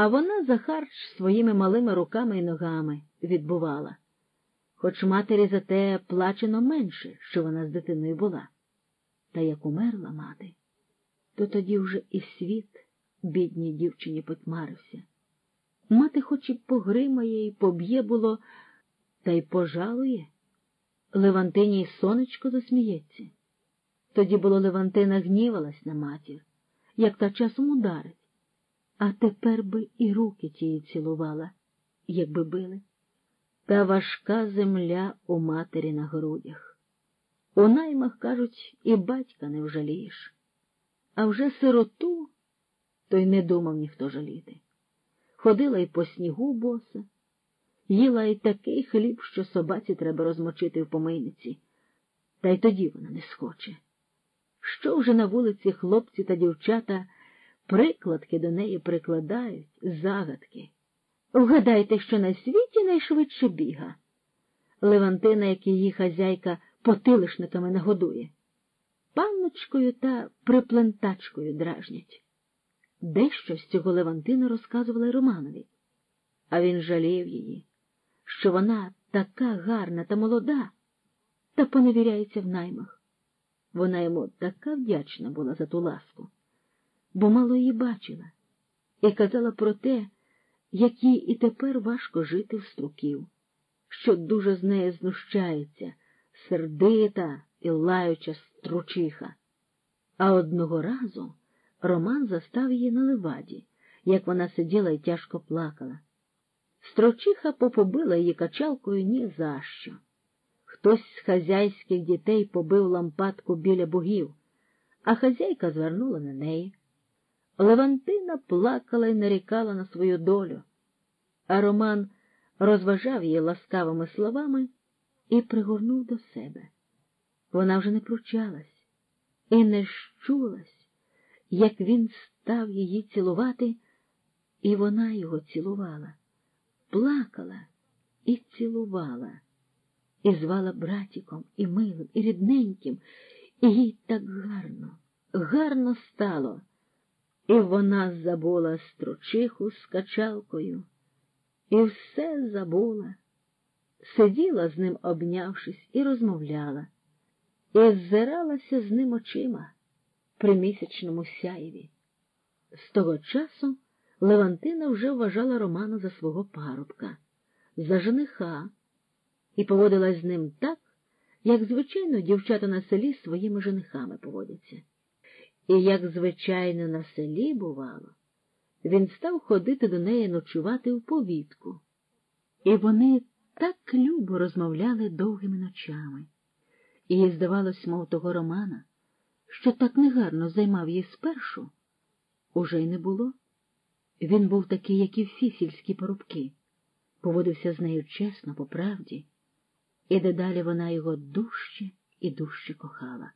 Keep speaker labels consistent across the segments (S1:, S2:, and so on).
S1: А вона за харч своїми малими руками і ногами відбувала, хоч матері за те плачено менше, що вона з дитиною була. Та як умерла мати, то тоді вже і світ бідній дівчині потьмарився. Мати хоч і погримає, і поб'є було, та й пожалує. Левантині й сонечко засміється. Тоді було Левантина гнівалась на матір, як та часом ударить, а тепер би і руки тії цілувала, якби били. Та важка земля у матері на грудях. У наймах, кажуть, і батька не вжалієш. А вже сироту, то й не думав ніхто жаліти. Ходила й по снігу боса, їла й такий хліб, що собаці треба розмочити в помийниці, та й тоді вона не схоче. Що вже на вулиці хлопці та дівчата прикладки до неї прикладають, загадки. Вгадайте, що на світі найшвидше біга. Левантина, як її хазяйка, потилишниками нагодує. Панночкою та приплентачкою дражнять. Дещо з цього Левантина розказувала Романові, а він жалів її, що вона така гарна та молода, та поневіряється в наймах. Вона йому така вдячна була за ту ласку, бо мало її бачила, і казала про те, як їй і тепер важко жити в струків, що дуже з неї знущається, сердита і лаюча стручиха. А одного разу Роман застав її на леваді, як вона сиділа і тяжко плакала. Строчиха попобила її качалкою ні за що. Хтось з хазяйських дітей побив лампадку біля богів, а хазяйка звернула на неї. Левантина плакала і нарікала на свою долю, а Роман розважав її ласкавими словами і пригорнув до себе. Вона вже не пручалась і не щулась, як він став її цілувати, і вона його цілувала, плакала і цілувала, і звала братіком, і милим, і рідненьким, і їй так гарно, гарно стало. І вона забула стручиху з качалкою, і все забула, сиділа з ним, обнявшись, і розмовляла, і ззиралася з ним очима при місячному сяєві. З того часу Левантина вже вважала Романа за свого парубка, за жениха, і поводилась з ним так, як, звичайно, дівчата на селі своїми женихами поводяться. І, як звичайно, на селі бувало, він став ходити до неї ночувати в повітку. І вони так любо розмовляли довгими ночами. І їй здавалось, мов того Романа, що так негарно займав її спершу, уже й не було. Він був такий, як і всі сільські порубки, поводився з нею чесно, по правді, і дедалі вона його дужче і дужче кохала.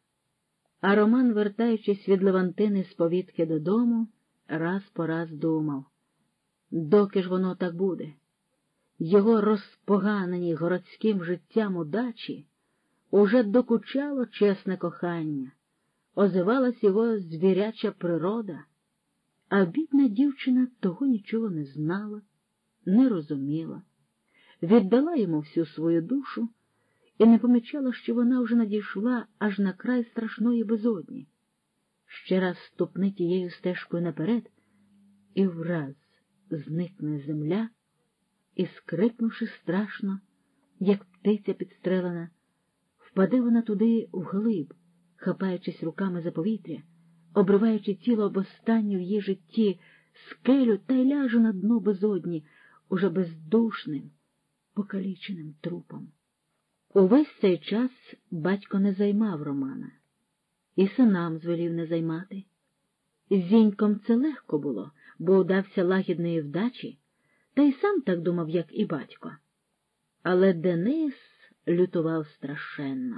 S1: А Роман, вертаючись від Левантини з повітки додому, раз по раз думав, доки ж воно так буде, його розпоганені городським життям удачі уже докучало чесне кохання, озивалась його звіряча природа, а бідна дівчина того нічого не знала, не розуміла, віддала йому всю свою душу і не помічала, що вона вже надійшла аж на край страшної безодні. Ще раз ступни тією стежкою наперед, і враз зникне земля, і, скрикнувши страшно, як птиця підстрелена, впаде вона туди вглиб, хапаючись руками за повітря, обриваючи тіло об останню в її житті скелю та й ляже на дно безодні, уже бездушним, покаліченим трупом. Увесь цей час батько не займав Романа, і синам звелів не займати. Зіньком це легко було, бо удався лагідної вдачі, та й сам так думав, як і батько. Але Денис лютував страшенно.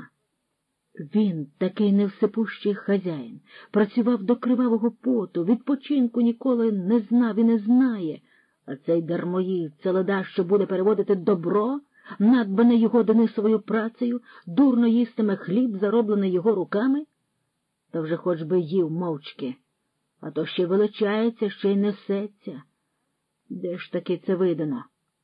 S1: Він, такий невсипущий хазяїн, працював до кривавого поту, відпочинку ніколи не знав і не знає, а цей дармоїд, це леда, що буде переводити добро надбане його Денисовою працею, дурно їстиме хліб, зароблений його руками, та вже хоч би їв мовчки, а то ще величається, ще й несеться. Де ж таки це видано?